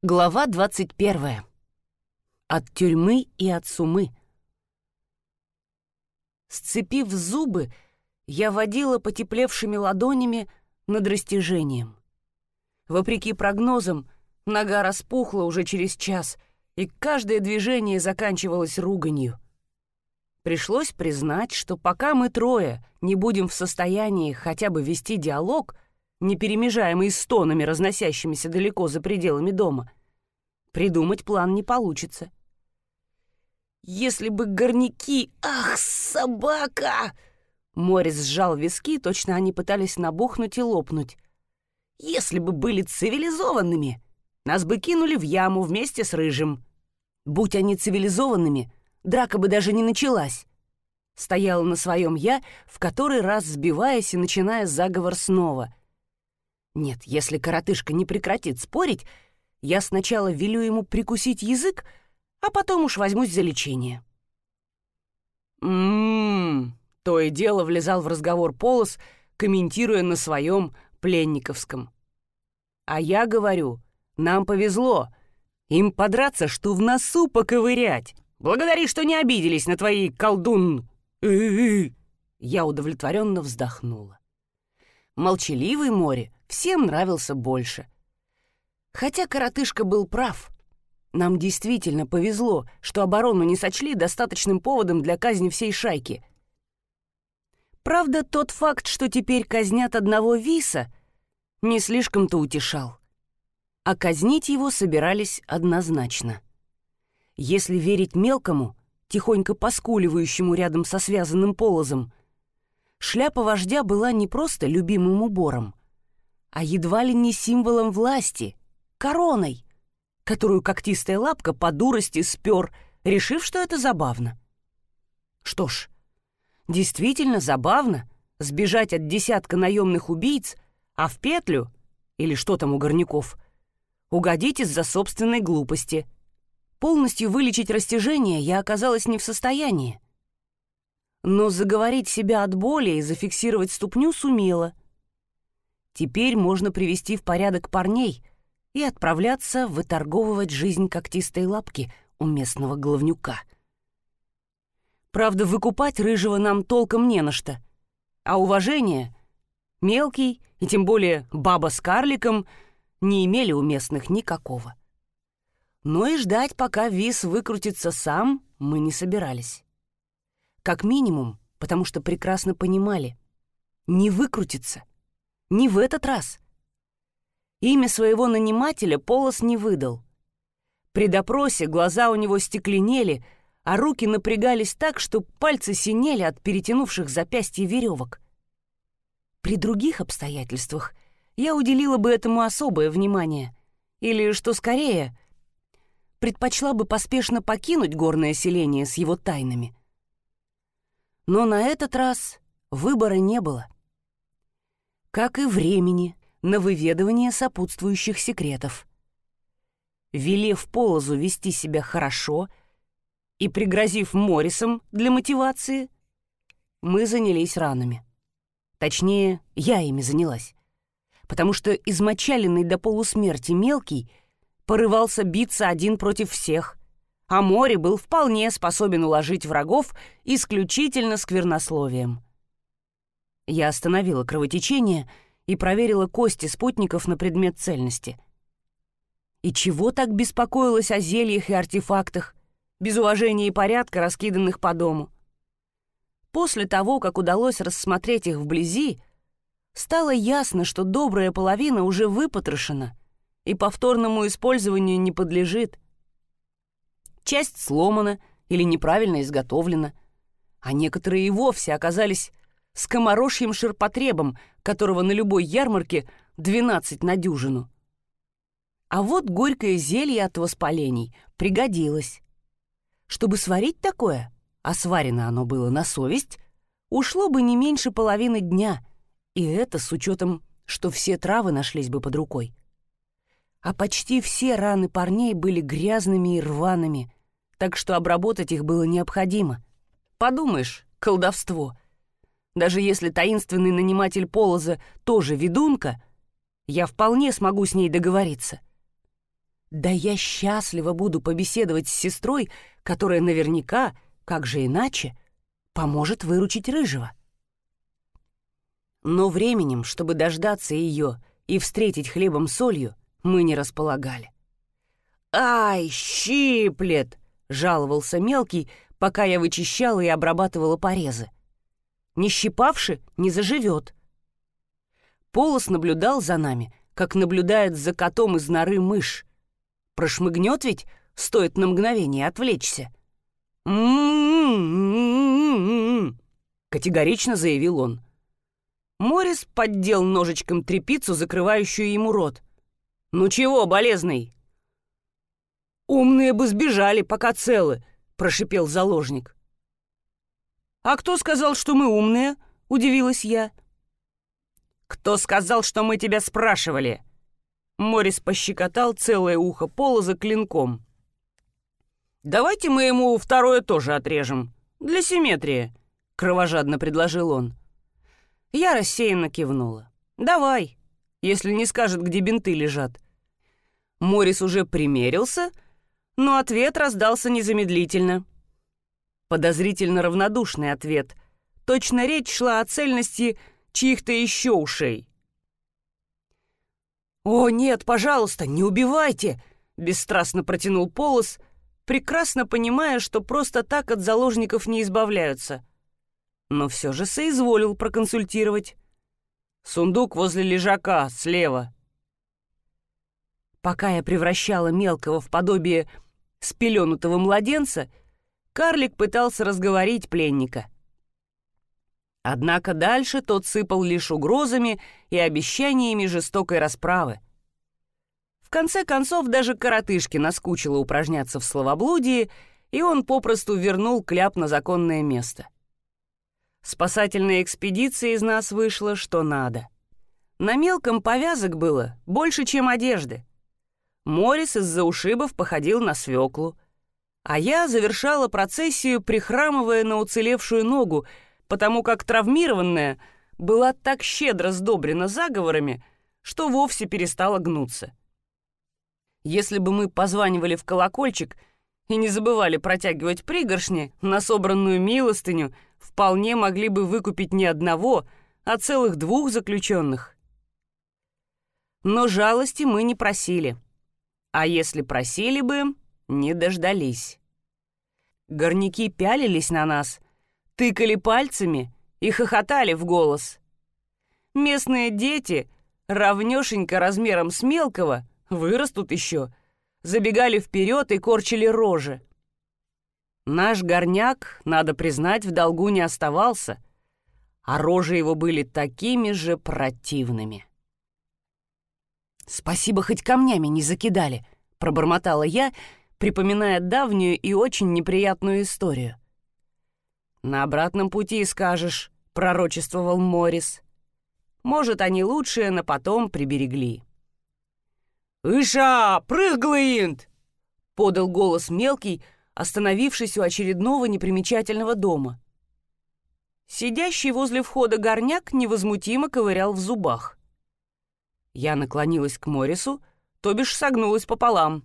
Глава 21. От тюрьмы и от сумы. Сцепив зубы, я водила потеплевшими ладонями над растяжением. Вопреки прогнозам, нога распухла уже через час, и каждое движение заканчивалось руганью. Пришлось признать, что пока мы трое не будем в состоянии хотя бы вести диалог — не перемежаемый стонами, разносящимися далеко за пределами дома, придумать план не получится. «Если бы горняки... Ах, собака!» Морис сжал виски, точно они пытались набухнуть и лопнуть. «Если бы были цивилизованными, нас бы кинули в яму вместе с Рыжим. Будь они цивилизованными, драка бы даже не началась». Стояла на своем я, в который раз сбиваясь и начиная заговор снова — нет, если коротышка не прекратит спорить, я сначала велю ему прикусить язык, а потом уж возьмусь за лечение. «М-м-м», то и дело влезал в разговор Полос, комментируя на своем пленниковском. «А я говорю, нам повезло. Им подраться, что в носу поковырять. Благодари, что не обиделись на твои колдун...» Я удовлетворенно вздохнула. Молчаливый море всем нравился больше. Хотя коротышка был прав. Нам действительно повезло, что оборону не сочли достаточным поводом для казни всей шайки. Правда, тот факт, что теперь казнят одного Виса, не слишком-то утешал. А казнить его собирались однозначно. Если верить мелкому, тихонько поскуливающему рядом со связанным полозом, шляпа вождя была не просто любимым убором, а едва ли не символом власти, короной, которую когтистая лапка по дурости спер, решив, что это забавно. Что ж, действительно забавно сбежать от десятка наемных убийц, а в петлю, или что там у горняков, угодить из-за собственной глупости. Полностью вылечить растяжение я оказалась не в состоянии. Но заговорить себя от боли и зафиксировать ступню сумела — Теперь можно привести в порядок парней и отправляться выторговывать жизнь когтистой лапки у местного головнюка. Правда, выкупать рыжего нам толком не на что. А уважение мелкий и тем более баба с карликом не имели у местных никакого. Но и ждать, пока Вис выкрутится сам, мы не собирались. Как минимум, потому что прекрасно понимали, не выкрутится — не в этот раз. Имя своего нанимателя Полос не выдал. При допросе глаза у него стекленели, а руки напрягались так, что пальцы синели от перетянувших запястья веревок. При других обстоятельствах я уделила бы этому особое внимание. Или, что скорее, предпочла бы поспешно покинуть горное селение с его тайнами. Но на этот раз выбора не было — как и времени на выведывание сопутствующих секретов. Велев Полозу вести себя хорошо и пригрозив Моррисом для мотивации, мы занялись ранами. Точнее, я ими занялась. Потому что измочаленный до полусмерти мелкий порывался биться один против всех, а море был вполне способен уложить врагов исключительно сквернословием. Я остановила кровотечение и проверила кости спутников на предмет цельности. И чего так беспокоилась о зельях и артефактах, без уважения и порядка, раскиданных по дому? После того, как удалось рассмотреть их вблизи, стало ясно, что добрая половина уже выпотрошена и повторному использованию не подлежит. Часть сломана или неправильно изготовлена, а некоторые и вовсе оказались скоморожьим ширпотребом, которого на любой ярмарке 12 на дюжину. А вот горькое зелье от воспалений пригодилось. Чтобы сварить такое, а сварено оно было на совесть, ушло бы не меньше половины дня, и это с учетом, что все травы нашлись бы под рукой. А почти все раны парней были грязными и рваными, так что обработать их было необходимо. Подумаешь, колдовство — даже если таинственный наниматель Полоза тоже ведунка, я вполне смогу с ней договориться. Да я счастлива буду побеседовать с сестрой, которая наверняка, как же иначе, поможет выручить Рыжего. Но временем, чтобы дождаться ее и встретить хлебом-солью, мы не располагали. «Ай, щиплет!» — жаловался мелкий, пока я вычищала и обрабатывала порезы. «Не щипавши, не заживет». Полос наблюдал за нами, как наблюдает за котом из норы мышь. Прошмыгнет ведь, стоит на мгновение отвлечься. Категорично заявил он. Морис поддел ножичком трепицу, закрывающую ему рот. «Ну чего, болезный?» «Умные бы сбежали, пока целы», — прошипел заложник. «А кто сказал, что мы умные?» — удивилась я. «Кто сказал, что мы тебя спрашивали?» Морис пощекотал целое ухо пола за клинком. «Давайте мы ему второе тоже отрежем. Для симметрии», — кровожадно предложил он. Я рассеянно кивнула. «Давай, если не скажет, где бинты лежат». Морис уже примерился, но ответ раздался незамедлительно. Подозрительно равнодушный ответ. Точно речь шла о цельности чьих-то еще ушей. «О, нет, пожалуйста, не убивайте!» — бесстрастно протянул Полос, прекрасно понимая, что просто так от заложников не избавляются но все же соизволил проконсультировать. Сундук возле лежака, слева. Пока я превращала мелкого в подобие спеленутого младенца, карлик пытался разговорить пленника. Однако дальше тот сыпал лишь угрозами и обещаниями жестокой расправы. В конце концов, даже коротышке наскучило упражняться в словоблудии, и он попросту вернул кляп на законное место — Спасательная экспедиция из нас вышла что надо. На мелком повязок было больше, чем одежды. Морис из-за ушибов походил на свеклу. А я завершала процессию, прихрамывая на уцелевшую ногу, потому как травмированная была так щедро сдобрена заговорами, что вовсе перестала гнуться. Если бы мы позванивали в колокольчик и не забывали протягивать пригоршни на собранную милостыню — вполне могли бы выкупить не одного, а целых двух заключенных. Но жалости мы не просили. А если просили бы, не дождались. Горняки пялились на нас, тыкали пальцами и хохотали в голос. Местные дети, равнёшенько размером с мелкого, вырастут еще, забегали вперед и корчили рожи. Наш горняк, надо признать, в долгу не оставался, а рожи его были такими же противными. «Спасибо, хоть камнями не закидали», — пробормотала я, припоминая давнюю и очень неприятную историю. «На обратном пути скажешь», — пророчествовал Морис. «Может, они лучшие, но потом приберегли». «Иша, прыглый подал голос мелкий, — остановившись у очередного непримечательного дома. Сидящий возле входа горняк невозмутимо ковырял в зубах. Я наклонилась к Морису, то бишь согнулась пополам.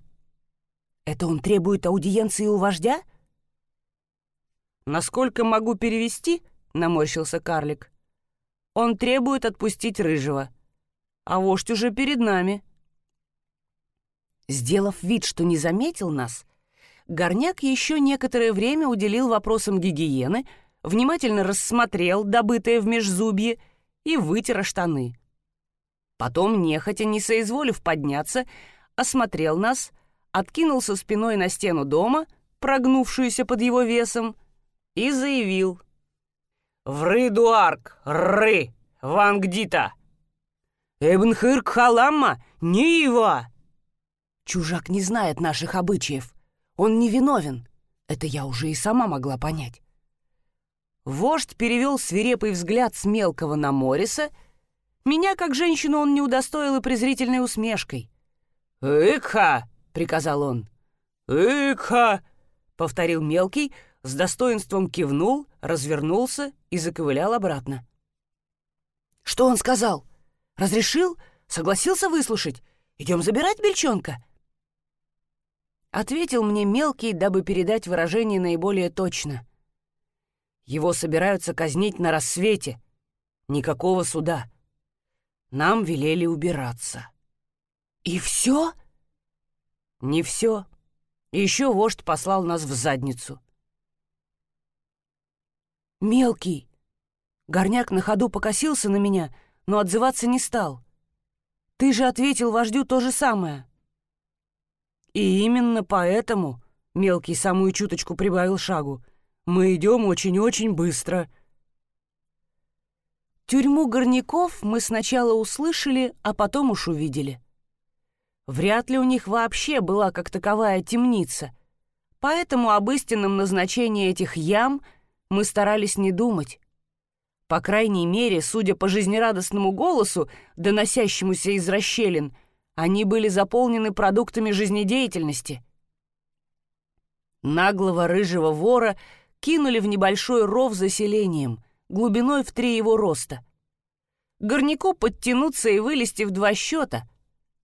«Это он требует аудиенции у вождя?» «Насколько могу перевести?» — наморщился карлик. «Он требует отпустить Рыжего. А вождь уже перед нами». Сделав вид, что не заметил нас, Горняк еще некоторое время уделил вопросам гигиены, внимательно рассмотрел добытое в межзубье и вытер штаны. Потом, нехотя не соизволив подняться, осмотрел нас, откинулся спиной на стену дома, прогнувшуюся под его весом, и заявил. «Вры, Дуарк! Ры! Вангдита! Эбнхырк Халамма! Нива!» «Чужак не знает наших обычаев», он невиновен. Это я уже и сама могла понять. Вождь перевел свирепый взгляд с мелкого на Мориса. Меня, как женщину, он не удостоил и презрительной усмешкой. «Икха!» — приказал он. «Икха!» — повторил мелкий, с достоинством кивнул, развернулся и заковылял обратно. «Что он сказал? Разрешил? Согласился выслушать? Идем забирать бельчонка?» Ответил мне мелкий, дабы передать выражение наиболее точно. Его собираются казнить на рассвете. Никакого суда. Нам велели убираться. И все? Не все. Еще вождь послал нас в задницу. Мелкий. Горняк на ходу покосился на меня, но отзываться не стал. Ты же ответил вождю то же самое. И именно поэтому, мелкий самую чуточку прибавил шагу, мы идем очень-очень быстро. Тюрьму горняков мы сначала услышали, а потом уж увидели. Вряд ли у них вообще была как таковая темница, поэтому об истинном назначении этих ям мы старались не думать. По крайней мере, судя по жизнерадостному голосу, доносящемуся из расщелин, они были заполнены продуктами жизнедеятельности. Наглого рыжего вора кинули в небольшой ров заселением, глубиной в три его роста. Горняку подтянуться и вылезти в два счета.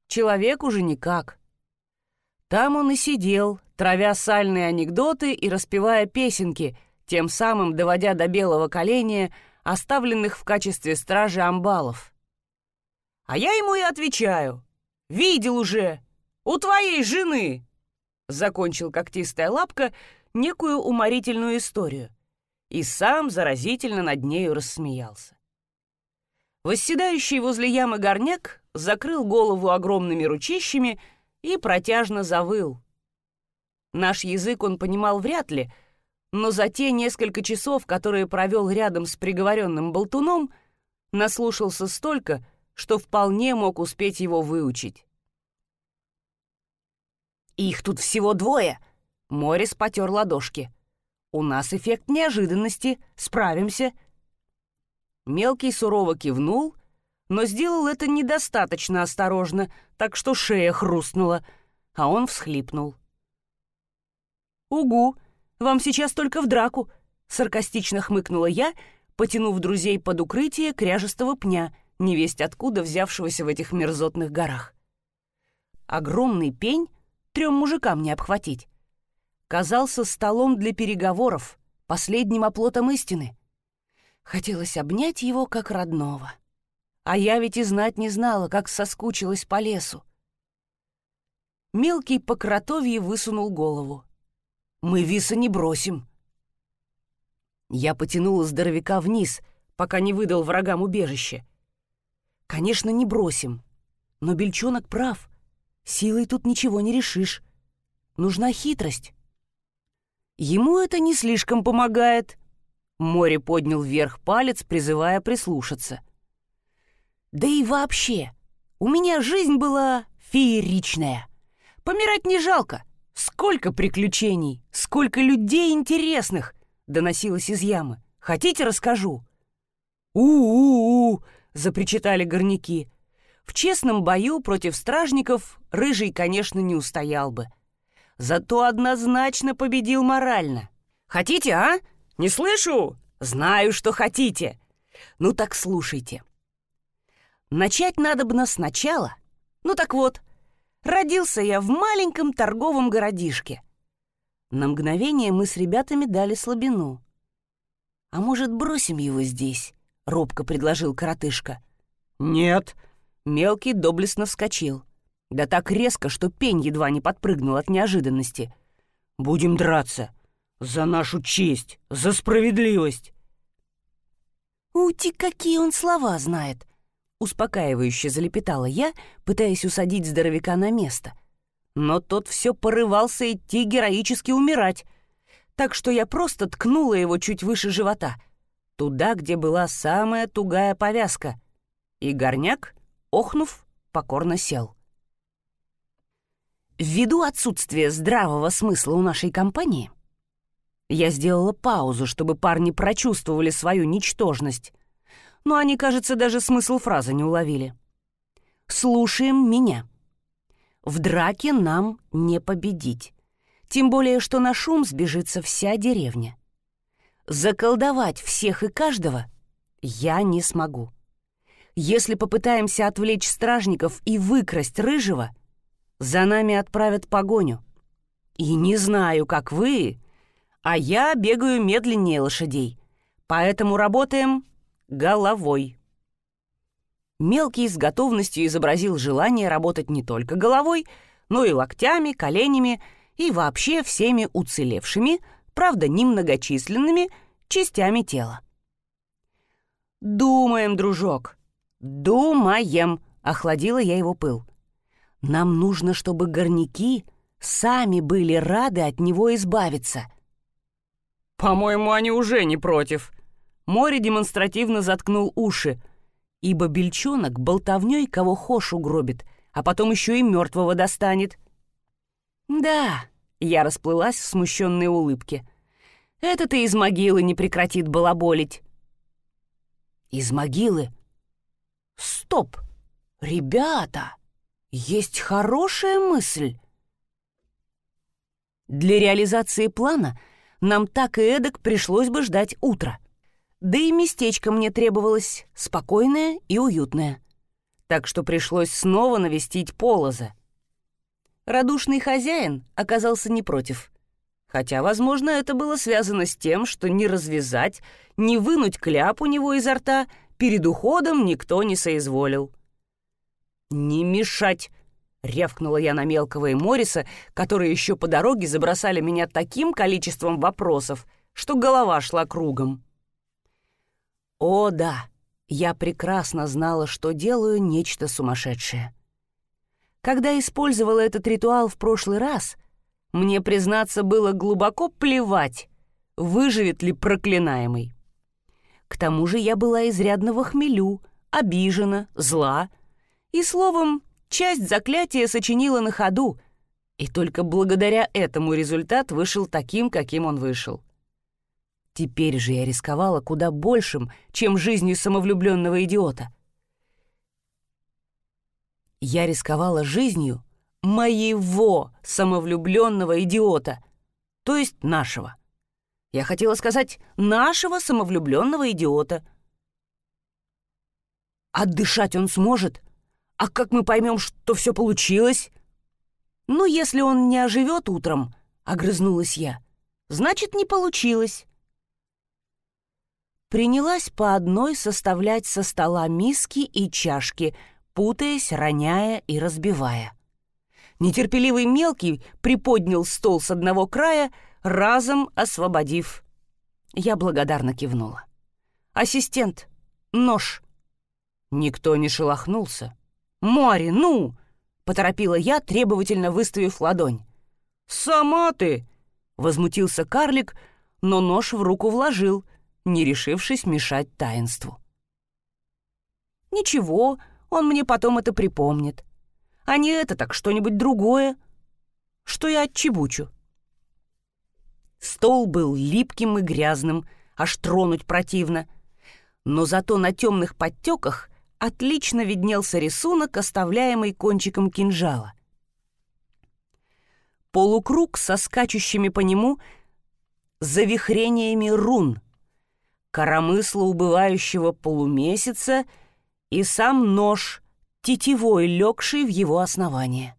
Человек уже никак. Там он и сидел, травя сальные анекдоты и распевая песенки, тем самым доводя до белого коленя оставленных в качестве стражи амбалов. А я ему и отвечаю. «Видел уже! У твоей жены!» Закончил когтистая лапка некую уморительную историю и сам заразительно над нею рассмеялся. Восседающий возле ямы горняк закрыл голову огромными ручищами и протяжно завыл. Наш язык он понимал вряд ли — но за те несколько часов, которые провел рядом с приговоренным болтуном, наслушался столько, что вполне мог успеть его выучить. «Их тут всего двое!» — Морис потер ладошки. «У нас эффект неожиданности, справимся!» Мелкий сурово кивнул, но сделал это недостаточно осторожно, так что шея хрустнула, а он всхлипнул. «Угу!» Вам сейчас только в драку!» — саркастично хмыкнула я, потянув друзей под укрытие кряжестого пня, невесть откуда взявшегося в этих мерзотных горах. Огромный пень, трем мужикам не обхватить, казался столом для переговоров, последним оплотом истины. Хотелось обнять его как родного. А я ведь и знать не знала, как соскучилась по лесу. Мелкий по кротовье высунул голову. Мы виса не бросим». Я потянула здоровяка вниз, пока не выдал врагам убежище. «Конечно, не бросим. Но Бельчонок прав. Силой тут ничего не решишь. Нужна хитрость». Ему это не слишком помогает. Море поднял вверх палец, призывая прислушаться. Да и вообще, у меня жизнь была фееричная. Помирать не жалко. «Сколько приключений! Сколько людей интересных!» — доносилось из ямы. «Хотите, расскажу?» «У-у-у!» — запричитали горняки. В честном бою против стражников Рыжий, конечно, не устоял бы. Зато однозначно победил морально. «Хотите, а? Не слышу? Знаю, что хотите. Ну так слушайте. Начать надо бы сначала. Ну так вот, Родился я в маленьком торговом городишке. На мгновение мы с ребятами дали слабину. «А может, бросим его здесь?» — робко предложил коротышка. «Нет!» — мелкий доблестно вскочил. Да так резко, что пень едва не подпрыгнул от неожиданности. «Будем драться! За нашу честь! За справедливость!» «Ути, какие он слова знает!» Успокаивающе залепетала я, пытаясь усадить здоровяка на место. Но тот все порывался идти героически умирать, так что я просто ткнула его чуть выше живота, туда, где была самая тугая повязка. И горняк, охнув, покорно сел. Ввиду отсутствия здравого смысла у нашей компании, я сделала паузу, чтобы парни прочувствовали свою ничтожность, но они, кажется, даже смысл фразы не уловили. «Слушаем меня. В драке нам не победить. Тем более, что на шум сбежится вся деревня. Заколдовать всех и каждого я не смогу. Если попытаемся отвлечь стражников и выкрасть рыжего, за нами отправят погоню. И не знаю, как вы, а я бегаю медленнее лошадей, поэтому работаем головой. Мелкий с готовностью изобразил желание работать не только головой, но и локтями, коленями и вообще всеми уцелевшими, правда, немногочисленными, частями тела. «Думаем, дружок, думаем», — охладила я его пыл. «Нам нужно, чтобы горняки сами были рады от него избавиться». «По-моему, они уже не против». Море демонстративно заткнул уши, ибо бельчонок болтовней кого хошь угробит, а потом еще и мертвого достанет. «Да», — я расплылась в смущенной улыбке, — «это ты из могилы не прекратит балаболить». «Из могилы? Стоп! Ребята, есть хорошая мысль!» Для реализации плана нам так и эдак пришлось бы ждать утра. Да и местечко мне требовалось спокойное и уютное. Так что пришлось снова навестить Полоза. Радушный хозяин оказался не против. Хотя, возможно, это было связано с тем, что не развязать, не вынуть кляп у него изо рта перед уходом никто не соизволил. «Не мешать!» — рявкнула я на мелкого и Морриса, которые еще по дороге забросали меня таким количеством вопросов, что голова шла кругом. О, да, я прекрасно знала, что делаю нечто сумасшедшее. Когда использовала этот ритуал в прошлый раз, мне, признаться, было глубоко плевать, выживет ли проклинаемый. К тому же я была изрядно в хмелю, обижена, зла, и, словом, часть заклятия сочинила на ходу, и только благодаря этому результат вышел таким, каким он вышел. Теперь же я рисковала куда большим, чем жизнью самовлюбленного идиота. Я рисковала жизнью моего самовлюбленного идиота, то есть нашего. Я хотела сказать «нашего самовлюбленного идиота». Отдышать он сможет? А как мы поймем, что все получилось? Ну, если он не оживет утром, — огрызнулась я, — значит, не получилось принялась по одной составлять со стола миски и чашки, путаясь, роняя и разбивая. Нетерпеливый мелкий приподнял стол с одного края, разом освободив. Я благодарно кивнула. «Ассистент, нож». Никто не шелохнулся. «Мари, ну!» — поторопила я, требовательно выставив ладонь. «Сама ты!» — возмутился карлик, но нож в руку вложил — не решившись мешать таинству. «Ничего, он мне потом это припомнит. А не это так что-нибудь другое, что я отчебучу». Стол был липким и грязным, аж тронуть противно. Но зато на темных подтеках отлично виднелся рисунок, оставляемый кончиком кинжала. Полукруг со скачущими по нему завихрениями рун — коромысло убывающего полумесяца и сам нож, тетивой легший в его основание.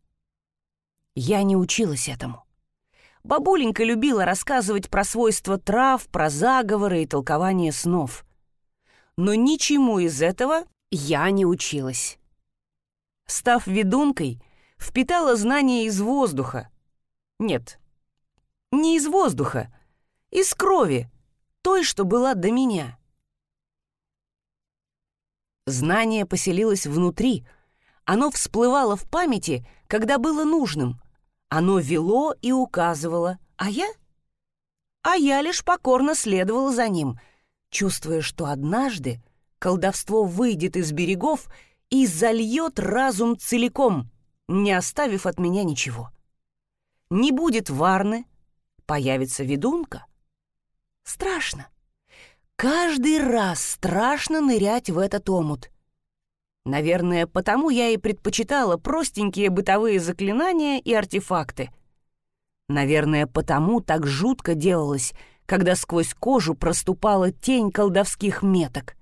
Я не училась этому. Бабуленька любила рассказывать про свойства трав, про заговоры и толкование снов. Но ничему из этого я не училась. Став ведункой, впитала знания из воздуха. Нет, не из воздуха, из крови, той, что была до меня. Знание поселилось внутри, оно всплывало в памяти, когда было нужным. Оно вело и указывало, а я? А я лишь покорно следовала за ним, чувствуя, что однажды колдовство выйдет из берегов и зальет разум целиком, не оставив от меня ничего. Не будет Варны, появится ведунка, Страшно. Каждый раз страшно нырять в этот омут. Наверное, потому я и предпочитала простенькие бытовые заклинания и артефакты. Наверное, потому так жутко делалось, когда сквозь кожу проступала тень колдовских меток.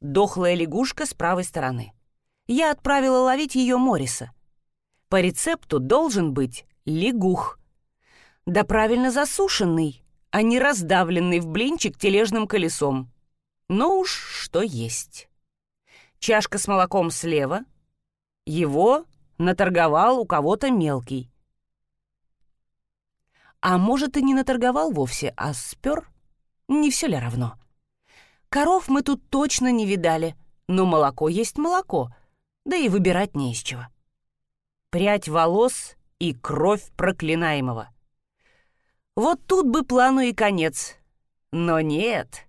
Дохлая лягушка с правой стороны. Я отправила ловить ее Мориса. По рецепту должен быть лягух. Да правильно засушенный, а не раздавленный в блинчик тележным колесом. Но уж что есть. Чашка с молоком слева. Его наторговал у кого-то мелкий. А может, и не наторговал вовсе, а спер? Не все ли равно? Коров мы тут точно не видали, но молоко есть молоко, да и выбирать не из чего. Прядь волос и кровь проклинаемого. Вот тут бы плану и конец. Но нет,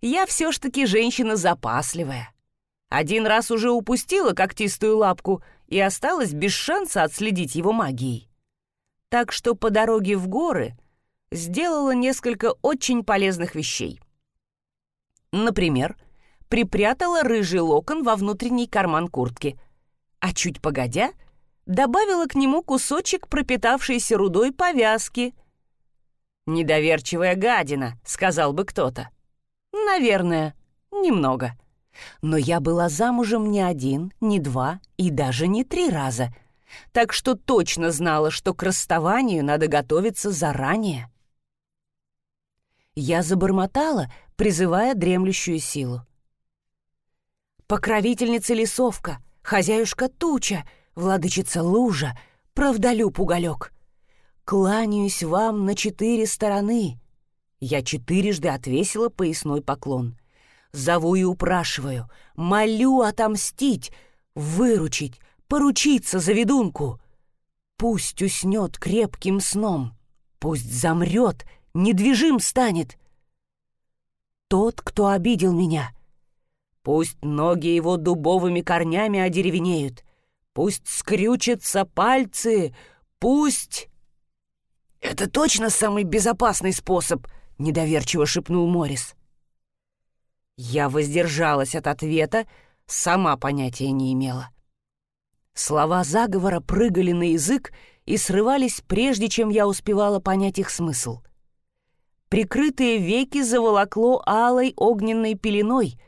я все ж таки женщина запасливая. Один раз уже упустила когтистую лапку и осталась без шанса отследить его магией. Так что по дороге в горы сделала несколько очень полезных вещей. Например, припрятала рыжий локон во внутренний карман куртки, а чуть погодя добавила к нему кусочек пропитавшейся рудой повязки. «Недоверчивая гадина», — сказал бы кто-то. «Наверное, немного». Но я была замужем не один, не два и даже не три раза, так что точно знала, что к расставанию надо готовиться заранее. Я забормотала, призывая дремлющую силу. «Покровительница лесовка, хозяюшка туча, владычица лужа, правдолюб уголек. Кланяюсь вам на четыре стороны». Я четырежды отвесила поясной поклон — Зову и упрашиваю, молю отомстить, выручить, поручиться за ведунку. Пусть уснет крепким сном, пусть замрет, недвижим станет. Тот, кто обидел меня, пусть ноги его дубовыми корнями одеревенеют, пусть скрючатся пальцы, пусть... «Это точно самый безопасный способ», — недоверчиво шепнул Морис. Я воздержалась от ответа, сама понятия не имела. Слова заговора прыгали на язык и срывались, прежде чем я успевала понять их смысл. Прикрытые веки заволокло алой огненной пеленой,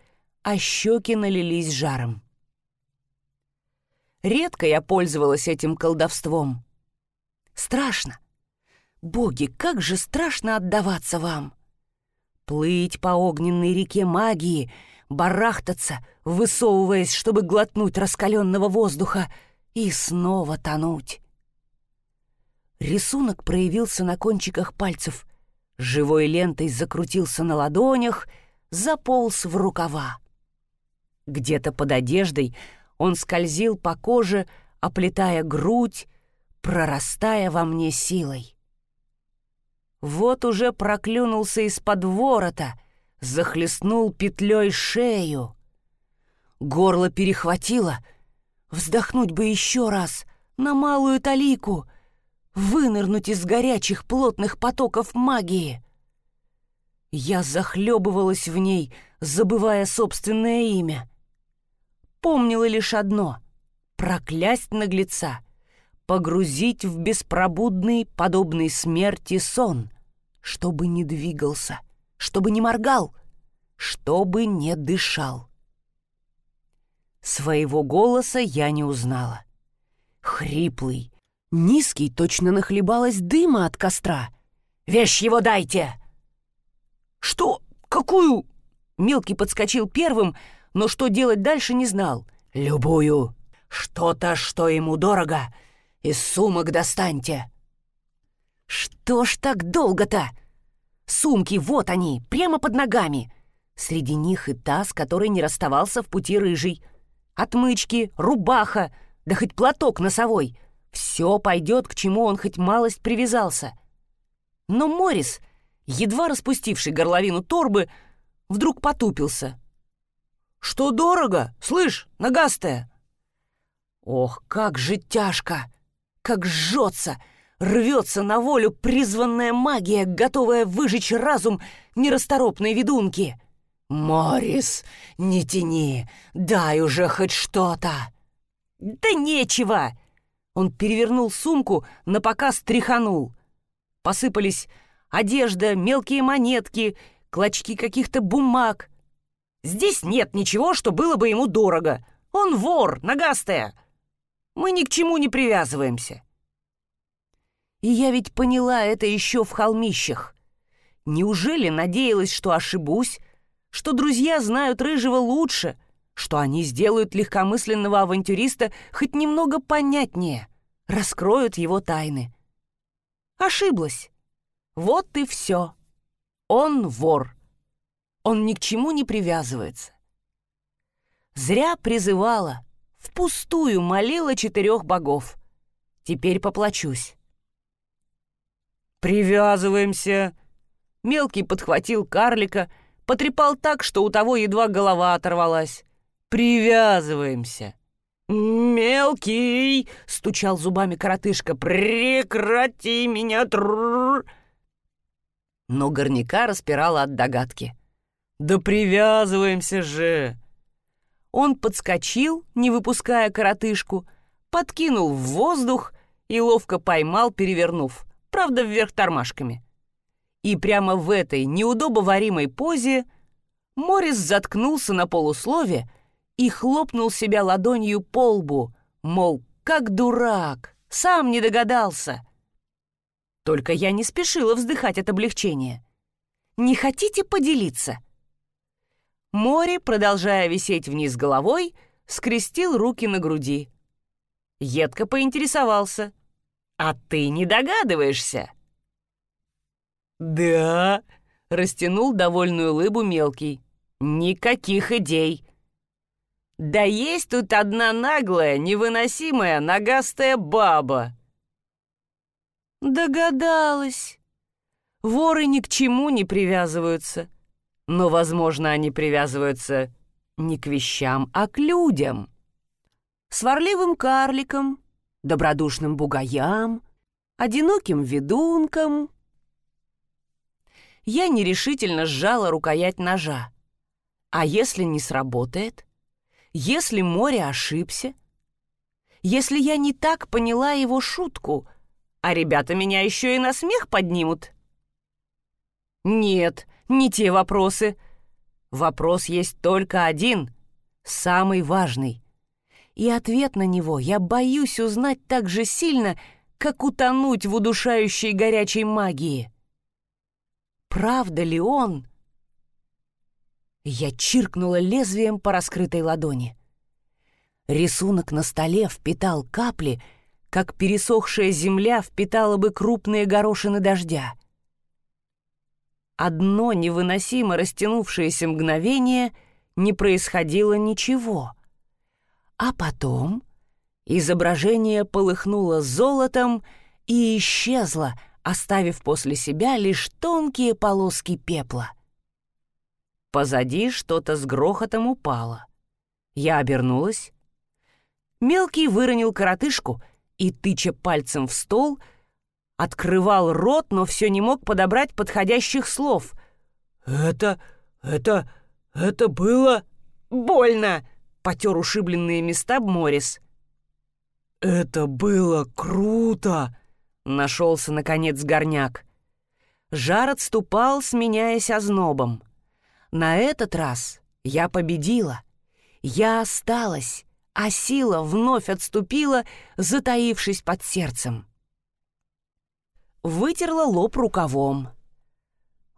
а щеки налились жаром. Редко я пользовалась этим колдовством. Страшно. Боги, как же страшно отдаваться вам! Плыть по огненной реке магии, барахтаться, высовываясь, чтобы глотнуть раскаленного воздуха, и снова тонуть. Рисунок проявился на кончиках пальцев, живой лентой закрутился на ладонях, заполз в рукава. Где-то под одеждой он скользил по коже, оплетая грудь, прорастая во мне силой. Вот уже проклюнулся из-под ворота, захлестнул петлей шею. Горло перехватило. Вздохнуть бы еще раз, на малую талику, вынырнуть из горячих плотных потоков магии. Я захлебывалась в ней, забывая собственное имя. Помнила лишь одно — проклясть наглеца — погрузить в беспробудный, подобный смерти сон, чтобы не двигался, чтобы не моргал, чтобы не дышал. Своего голоса я не узнала. Хриплый, низкий, точно нахлебалась дыма от костра. «Вещь его дайте!» «Что? Какую?» Мелкий подскочил первым, но что делать дальше не знал. «Любую. Что-то, что ему дорого, из сумок достаньте!» «Что ж так долго-то?» «Сумки, вот они, прямо под ногами!» Среди них и та, с которой не расставался в пути рыжий. Отмычки, рубаха, да хоть платок носовой. Все пойдет, к чему он хоть малость привязался. Но Морис, едва распустивший горловину торбы, вдруг потупился. «Что дорого? Слышь, нагастая!» «Ох, как же тяжко!» как жжется, рвется на волю призванная магия, готовая выжечь разум нерасторопной ведунки. «Морис, не тяни, дай уже хоть что-то!» «Да нечего!» Он перевернул сумку, на показ тряханул. Посыпались одежда, мелкие монетки, клочки каких-то бумаг. «Здесь нет ничего, что было бы ему дорого. Он вор, нагастая!» Мы ни к чему не привязываемся. И я ведь поняла это еще в холмищах. Неужели надеялась, что ошибусь, что друзья знают Рыжего лучше, что они сделают легкомысленного авантюриста хоть немного понятнее, раскроют его тайны? Ошиблась. Вот и все. Он вор. Он ни к чему не привязывается. Зря призывала, впустую молила четырех богов. Теперь поплачусь. «Привязываемся!» Мелкий подхватил карлика, потрепал так, что у того едва голова оторвалась. «Привязываемся!» «Мелкий!» — стучал зубами коротышка. «Прекрати меня!» трррр. Но горняка распирала от догадки. «Да привязываемся же!» Он подскочил, не выпуская коротышку, подкинул в воздух и ловко поймал, перевернув, правда, вверх тормашками. И прямо в этой неудобоваримой позе Морис заткнулся на полуслове и хлопнул себя ладонью по лбу, мол, как дурак, сам не догадался. Только я не спешила вздыхать от облегчения. «Не хотите поделиться?» Море, продолжая висеть вниз головой, скрестил руки на груди. Едко поинтересовался. «А ты не догадываешься?» «Да», — растянул довольную лыбу мелкий. «Никаких идей». «Да есть тут одна наглая, невыносимая, нагастая баба». «Догадалась. Воры ни к чему не привязываются. Но, возможно, они привязываются не к вещам, а к людям. Сварливым карликам, добродушным бугаям, одиноким ведункам. Я нерешительно сжала рукоять ножа. А если не сработает? Если море ошибся? Если я не так поняла его шутку, а ребята меня еще и на смех поднимут? Нет, не те вопросы. Вопрос есть только один, самый важный. И ответ на него я боюсь узнать так же сильно, как утонуть в удушающей горячей магии. Правда ли он? Я чиркнула лезвием по раскрытой ладони. Рисунок на столе впитал капли, как пересохшая земля впитала бы крупные горошины дождя одно невыносимо растянувшееся мгновение не происходило ничего. А потом изображение полыхнуло золотом и исчезло, оставив после себя лишь тонкие полоски пепла. Позади что-то с грохотом упало. Я обернулась. Мелкий выронил коротышку и, тыча пальцем в стол, — открывал рот, но все не мог подобрать подходящих слов. «Это... это... это было...» «Больно!» — потер ушибленные места Морис. «Это было круто!» — нашелся, наконец, горняк. Жар отступал, сменяясь ознобом. На этот раз я победила. Я осталась, а сила вновь отступила, затаившись под сердцем вытерла лоб рукавом.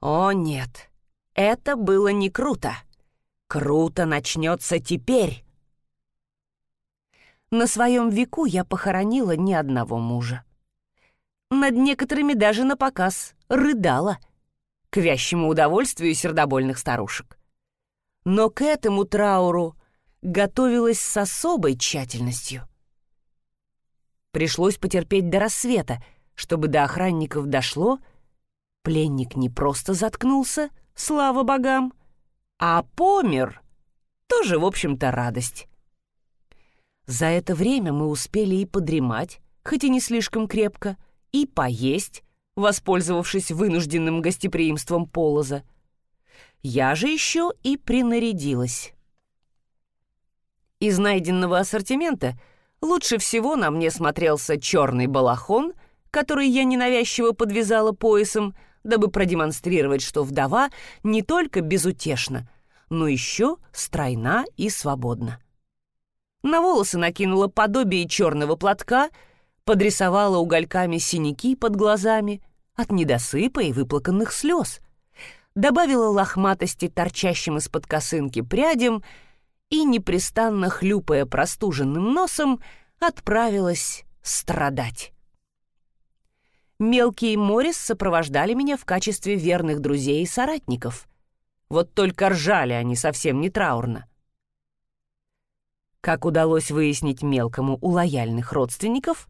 О нет, это было не круто. Круто начнется теперь. На своем веку я похоронила ни одного мужа. Над некоторыми даже на показ рыдала, к вящему удовольствию сердобольных старушек. Но к этому трауру готовилась с особой тщательностью. Пришлось потерпеть до рассвета, чтобы до охранников дошло, пленник не просто заткнулся, слава богам, а помер. Тоже, в общем-то, радость. За это время мы успели и подремать, хоть и не слишком крепко, и поесть, воспользовавшись вынужденным гостеприимством полоза. Я же еще и принарядилась. Из найденного ассортимента лучше всего на мне смотрелся черный балахон — который я ненавязчиво подвязала поясом, дабы продемонстрировать, что вдова не только безутешна, но еще стройна и свободна. На волосы накинула подобие черного платка, подрисовала угольками синяки под глазами от недосыпа и выплаканных слез, добавила лохматости торчащим из-под косынки прядям и, непрестанно хлюпая простуженным носом, отправилась страдать. Мелкий и Морис сопровождали меня в качестве верных друзей и соратников. Вот только ржали они совсем не траурно. Как удалось выяснить мелкому у лояльных родственников,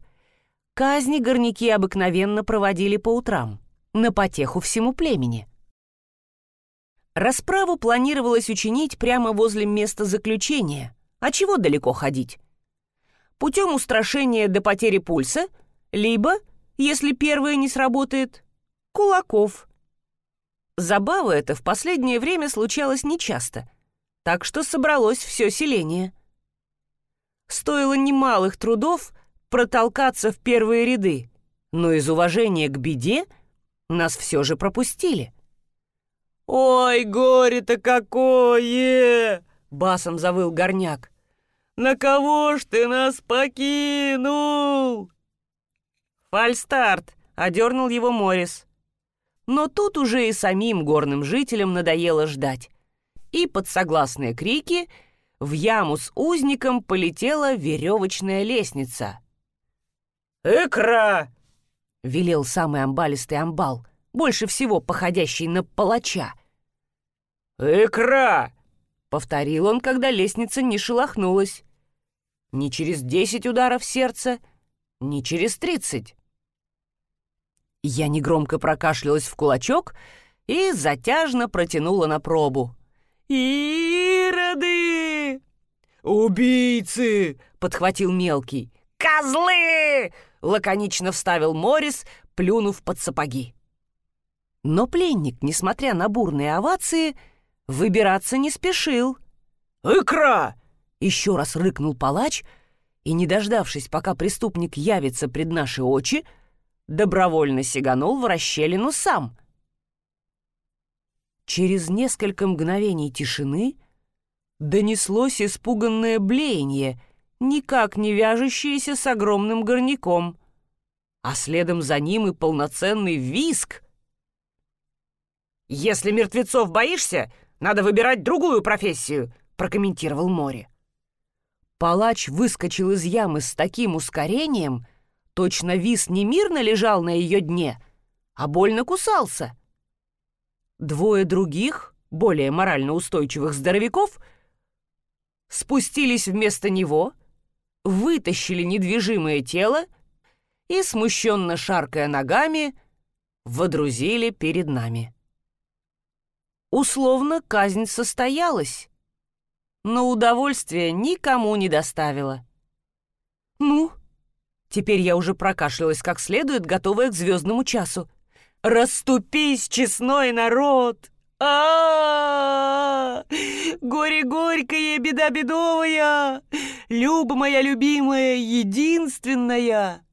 казни горняки обыкновенно проводили по утрам, на потеху всему племени. Расправу планировалось учинить прямо возле места заключения, а чего далеко ходить? Путем устрашения до потери пульса, либо, если первое не сработает, кулаков – Забава эта в последнее время случалась нечасто, так что собралось все селение. Стоило немалых трудов протолкаться в первые ряды, но из уважения к беде нас все же пропустили. «Ой, горе-то какое!» — басом завыл горняк. «На кого ж ты нас покинул?» «Фальстарт!» — одернул его Морис. Но тут уже и самим горным жителям надоело ждать. И под согласные крики в яму с узником полетела веревочная лестница. «Икра!» — велел самый амбалистый амбал, больше всего походящий на палача. «Икра!» — повторил он, когда лестница не шелохнулась. Ни через десять ударов сердца, ни через тридцать. Я негромко прокашлялась в кулачок и затяжно протянула на пробу. «Ироды!» «Убийцы!» — подхватил мелкий. «Козлы!» — лаконично вставил Морис, плюнув под сапоги. Но пленник, несмотря на бурные овации, выбираться не спешил. «Икра!» — еще раз рыкнул палач, и, не дождавшись, пока преступник явится пред наши очи, — добровольно сиганул в расщелину сам. Через несколько мгновений тишины донеслось испуганное блеяние, никак не вяжущееся с огромным горняком, а следом за ним и полноценный виск. «Если мертвецов боишься, надо выбирать другую профессию», — прокомментировал Мори. Палач выскочил из ямы с таким ускорением, Точно вис не мирно лежал на ее дне, а больно кусался. Двое других, более морально устойчивых здоровяков, спустились вместо него, вытащили недвижимое тело и, смущенно шаркая ногами, водрузили перед нами. Условно казнь состоялась, но удовольствия никому не доставила. «Ну, Теперь я уже прокашлялась как следует, готовая к звездному часу. «Раступись, честной народ!» А, Горе горькое, беда бедовая! Люба моя любимая, единственная!»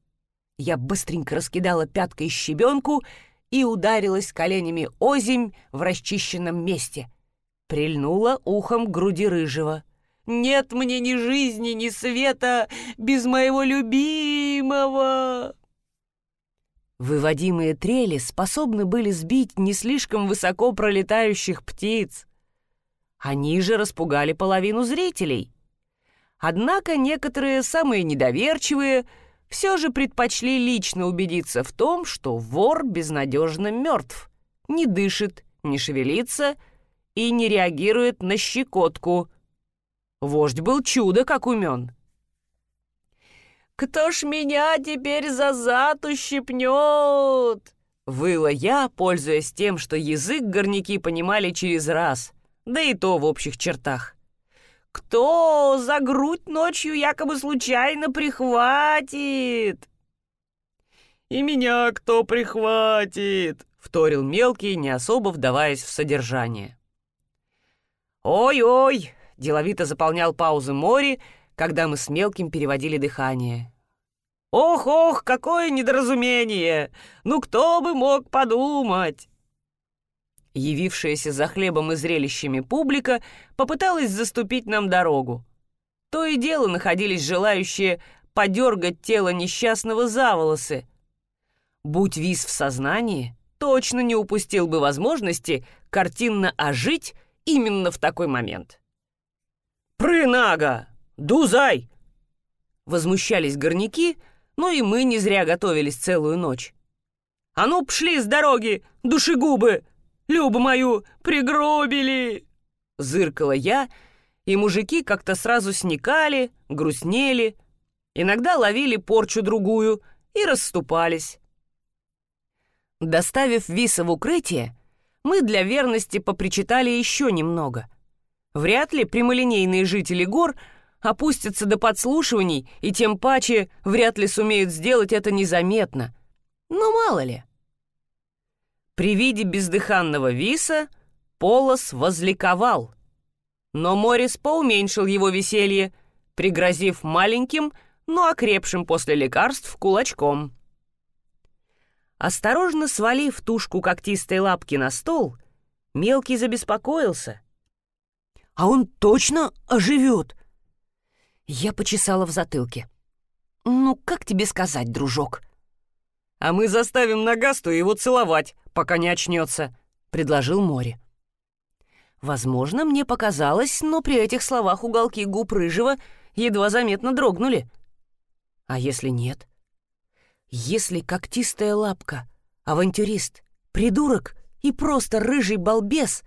Я быстренько раскидала пяткой щебенку и ударилась коленями озимь в расчищенном месте. Прильнула ухом к груди рыжего. Нет мне ни жизни, ни света без моего любимого!» Выводимые трели способны были сбить не слишком высоко пролетающих птиц. Они же распугали половину зрителей. Однако некоторые, самые недоверчивые, все же предпочли лично убедиться в том, что вор безнадежно мертв, не дышит, не шевелится и не реагирует на щекотку — Вождь был чудо как умен. «Кто ж меня теперь за зад ущипнет?» Выла я, пользуясь тем, что язык горняки понимали через раз, да и то в общих чертах. «Кто за грудь ночью якобы случайно прихватит?» «И меня кто прихватит?» — вторил мелкий, не особо вдаваясь в содержание. «Ой-ой, Деловито заполнял паузы Мори, когда мы с мелким переводили дыхание. «Ох-ох, какое недоразумение! Ну кто бы мог подумать!» Явившаяся за хлебом и зрелищами публика попыталась заступить нам дорогу. То и дело находились желающие подергать тело несчастного за волосы. Будь Вис в сознании, точно не упустил бы возможности картинно ожить именно в такой момент. «Прынага! Дузай!» Возмущались горняки, но и мы не зря готовились целую ночь. «А ну, пшли с дороги, душегубы! Любу мою пригробили!» Зыркала я, и мужики как-то сразу сникали, грустнели, иногда ловили порчу другую и расступались. Доставив Виса в укрытие, мы для верности попричитали еще немного. Вряд ли прямолинейные жители гор опустятся до подслушиваний и тем паче вряд ли сумеют сделать это незаметно. Но мало ли. При виде бездыханного Виса Полос возликовал. Но Морис поуменьшил его веселье, пригрозив маленьким, но окрепшим после лекарств кулачком. Осторожно свалив тушку когтистой лапки на стол, мелкий забеспокоился. «А он точно оживет?» Я почесала в затылке. «Ну, как тебе сказать, дружок?» «А мы заставим Нагасту его целовать, пока не очнется», — предложил Мори. Возможно, мне показалось, но при этих словах уголки губ Рыжего едва заметно дрогнули. А если нет? Если когтистая лапка, авантюрист, придурок и просто рыжий балбес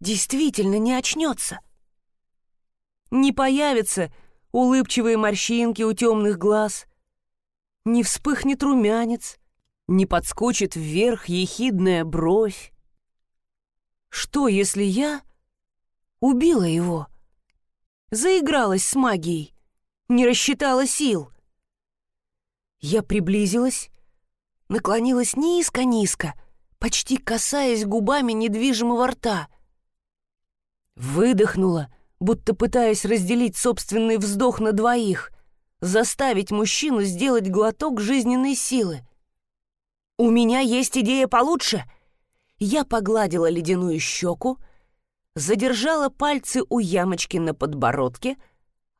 действительно не очнется, не появятся улыбчивые морщинки у темных глаз, не вспыхнет румянец, не подскочит вверх ехидная бровь. Что, если я убила его? Заигралась с магией, не рассчитала сил — я приблизилась, наклонилась низко-низко, почти касаясь губами недвижимого рта. Выдохнула, будто пытаясь разделить собственный вздох на двоих, заставить мужчину сделать глоток жизненной силы. «У меня есть идея получше!» Я погладила ледяную щеку, задержала пальцы у ямочки на подбородке,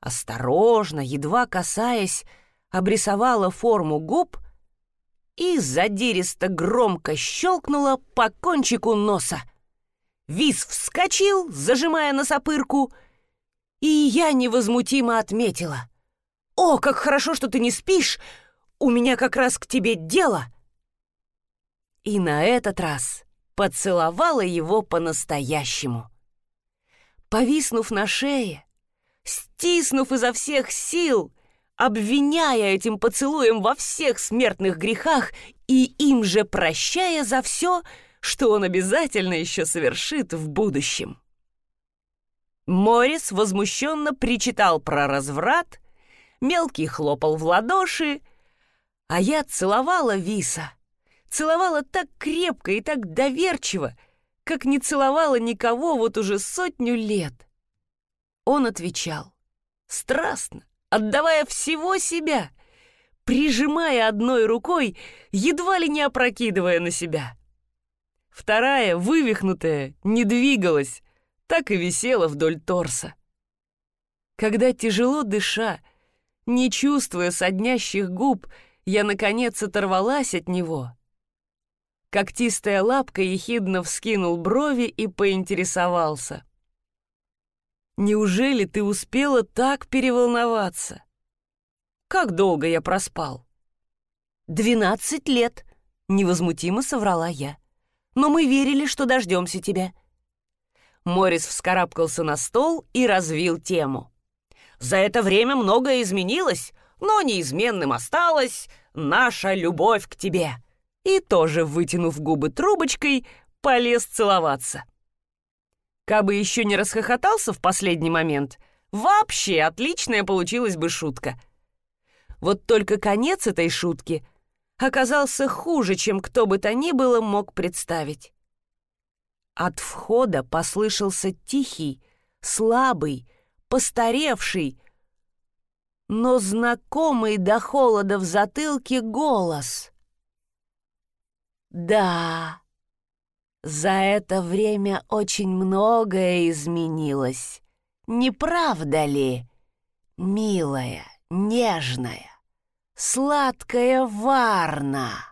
осторожно, едва касаясь, обрисовала форму губ и задиристо громко щелкнула по кончику носа. Виз вскочил, зажимая носопырку, и я невозмутимо отметила. «О, как хорошо, что ты не спишь! У меня как раз к тебе дело!» И на этот раз поцеловала его по-настоящему. Повиснув на шее, стиснув изо всех сил, обвиняя этим поцелуем во всех смертных грехах и им же прощая за все, что он обязательно еще совершит в будущем. Морис возмущенно причитал про разврат, мелкий хлопал в ладоши, а я целовала Виса. Целовала так крепко и так доверчиво, как не целовала никого вот уже сотню лет. Он отвечал страстно, отдавая всего себя, прижимая одной рукой, едва ли не опрокидывая на себя. Вторая, вывихнутая, не двигалась, так и висела вдоль торса. Когда тяжело дыша, не чувствуя соднящих губ, я, наконец, оторвалась от него. Когтистая лапка ехидно вскинул брови и поинтересовался. Неужели ты успела так переволноваться? Как долго я проспал? Двенадцать лет, невозмутимо соврала я. Но мы верили, что дождемся тебя. Морис вскарабкался на стол и развил тему. За это время многое изменилось, но неизменным осталась наша любовь к тебе. И тоже, вытянув губы трубочкой, полез целоваться. Кабы еще не расхохотался в последний момент, вообще отличная получилась бы шутка. Вот только конец этой шутки оказался хуже, чем кто бы то ни было мог представить. От входа послышался тихий, слабый, постаревший, но знакомый до холода в затылке голос. «Да, за это время очень многое изменилось. Не правда ли, милая нежная, сладкая варна.